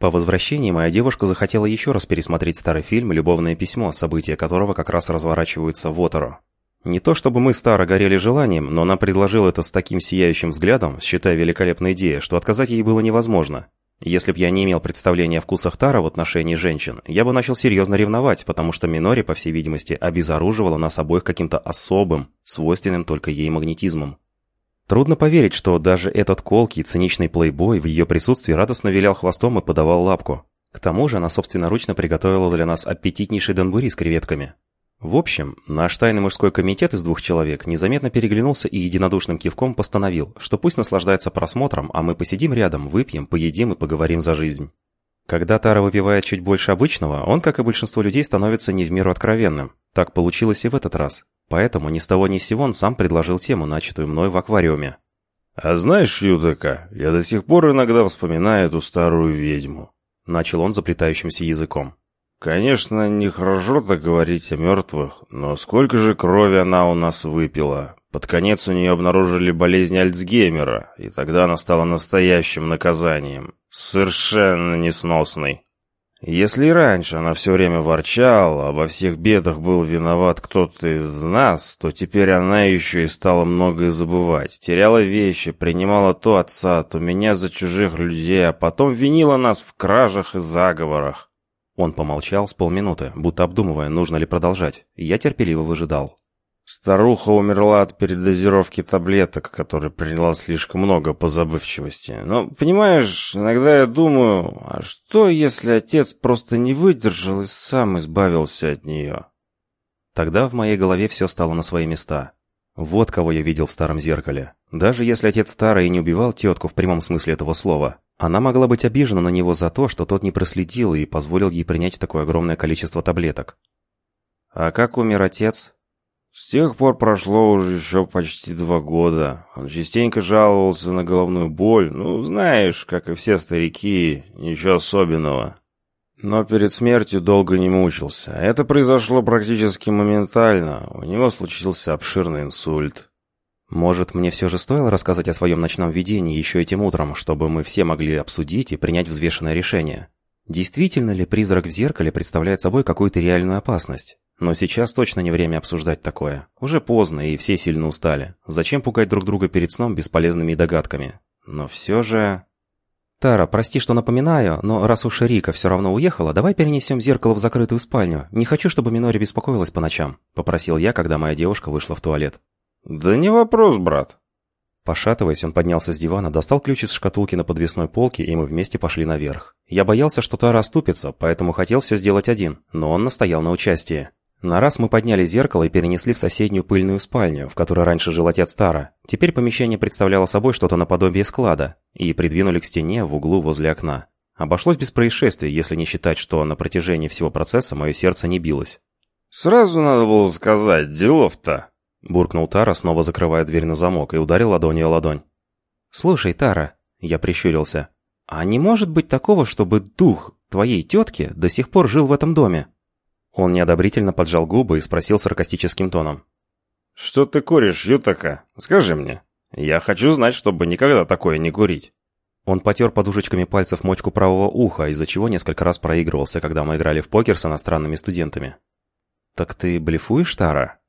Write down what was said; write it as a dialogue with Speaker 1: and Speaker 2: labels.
Speaker 1: По возвращении моя девушка захотела еще раз пересмотреть старый фильм «Любовное письмо», события которого как раз разворачиваются в Оторо. Не то чтобы мы старо горели желанием, но она предложила это с таким сияющим взглядом, считая великолепной идеей, что отказать ей было невозможно. Если б я не имел представления о вкусах Тара в отношении женщин, я бы начал серьезно ревновать, потому что Минори, по всей видимости, обезоруживала нас обоих каким-то особым, свойственным только ей магнетизмом. Трудно поверить, что даже этот колкий, циничный плейбой в ее присутствии радостно вилял хвостом и подавал лапку. К тому же она собственноручно приготовила для нас аппетитнейший донбури с креветками. В общем, наш тайный мужской комитет из двух человек незаметно переглянулся и единодушным кивком постановил, что пусть наслаждается просмотром, а мы посидим рядом, выпьем, поедим и поговорим за жизнь. Когда Тара выпивает чуть больше обычного, он, как и большинство людей, становится не в меру откровенным. Так получилось и в этот раз. Поэтому ни с того ни с сего он сам предложил тему, начатую мной в аквариуме.
Speaker 2: «А знаешь, Ютака, я до сих пор иногда вспоминаю эту старую ведьму», — начал он заплетающимся языком. Конечно, нехорошо так говорить о мертвых, но сколько же крови она у нас выпила. Под конец у нее обнаружили болезнь Альцгеймера, и тогда она стала настоящим наказанием. Совершенно несносной. Если раньше она все время ворчала, во всех бедах был виноват кто-то из нас, то теперь она еще и стала многое забывать. Теряла вещи, принимала то отца, то меня за чужих людей, а потом винила нас в кражах и заговорах.
Speaker 1: Он помолчал с полминуты, будто обдумывая, нужно ли продолжать. Я терпеливо выжидал.
Speaker 2: Старуха умерла от передозировки таблеток, которые приняла слишком много по забывчивости. Но, понимаешь, иногда я думаю, а что, если отец просто не выдержал и сам избавился от нее?
Speaker 1: Тогда в моей голове все стало на свои места. Вот кого я видел в старом зеркале. Даже если отец старый и не убивал тетку в прямом смысле этого слова, она могла быть обижена на него за то, что тот не проследил и позволил ей принять такое огромное количество таблеток.
Speaker 2: «А как умер отец?» «С тех пор прошло уже еще почти два года. Он частенько жаловался на головную боль. Ну, знаешь, как и все старики, ничего особенного. Но перед смертью долго не мучился. Это произошло практически моментально. У него случился обширный инсульт.
Speaker 1: Может, мне все же стоило рассказать о своем ночном видении еще этим утром, чтобы мы все могли обсудить и принять взвешенное решение? Действительно ли призрак в зеркале представляет собой какую-то реальную опасность? Но сейчас точно не время обсуждать такое. Уже поздно, и все сильно устали. Зачем пугать друг друга перед сном бесполезными догадками? Но все же... «Тара, прости, что напоминаю, но раз уж Рика все равно уехала, давай перенесем зеркало в закрытую спальню. Не хочу, чтобы Минори беспокоилась по ночам», — попросил я, когда моя девушка вышла в туалет.
Speaker 2: «Да не вопрос, брат».
Speaker 1: Пошатываясь, он поднялся с дивана, достал ключ из шкатулки на подвесной полке, и мы вместе пошли наверх. Я боялся, что Тара оступится, поэтому хотел все сделать один, но он настоял на участии. На раз мы подняли зеркало и перенесли в соседнюю пыльную спальню, в которой раньше жил отец Тара. Теперь помещение представляло собой что-то наподобие склада, и придвинули к стене в углу возле окна. Обошлось без происшествий, если не считать, что на протяжении всего процесса мое сердце не билось.
Speaker 2: «Сразу надо было сказать, делов-то!»
Speaker 1: Буркнул Тара, снова закрывая дверь на замок, и ударил ладонью о ладонь. «Слушай, Тара», — я прищурился, — «а не может быть такого, чтобы дух твоей тетки до сих пор жил в этом доме?» Он неодобрительно поджал губы и спросил саркастическим тоном.
Speaker 2: «Что ты куришь, Ютака? Скажи мне. Я хочу знать, чтобы никогда такое не курить».
Speaker 1: Он потер подушечками пальцев мочку правого уха, из-за чего несколько раз проигрывался, когда мы играли в покер с иностранными студентами. «Так ты блефуешь, Тара?»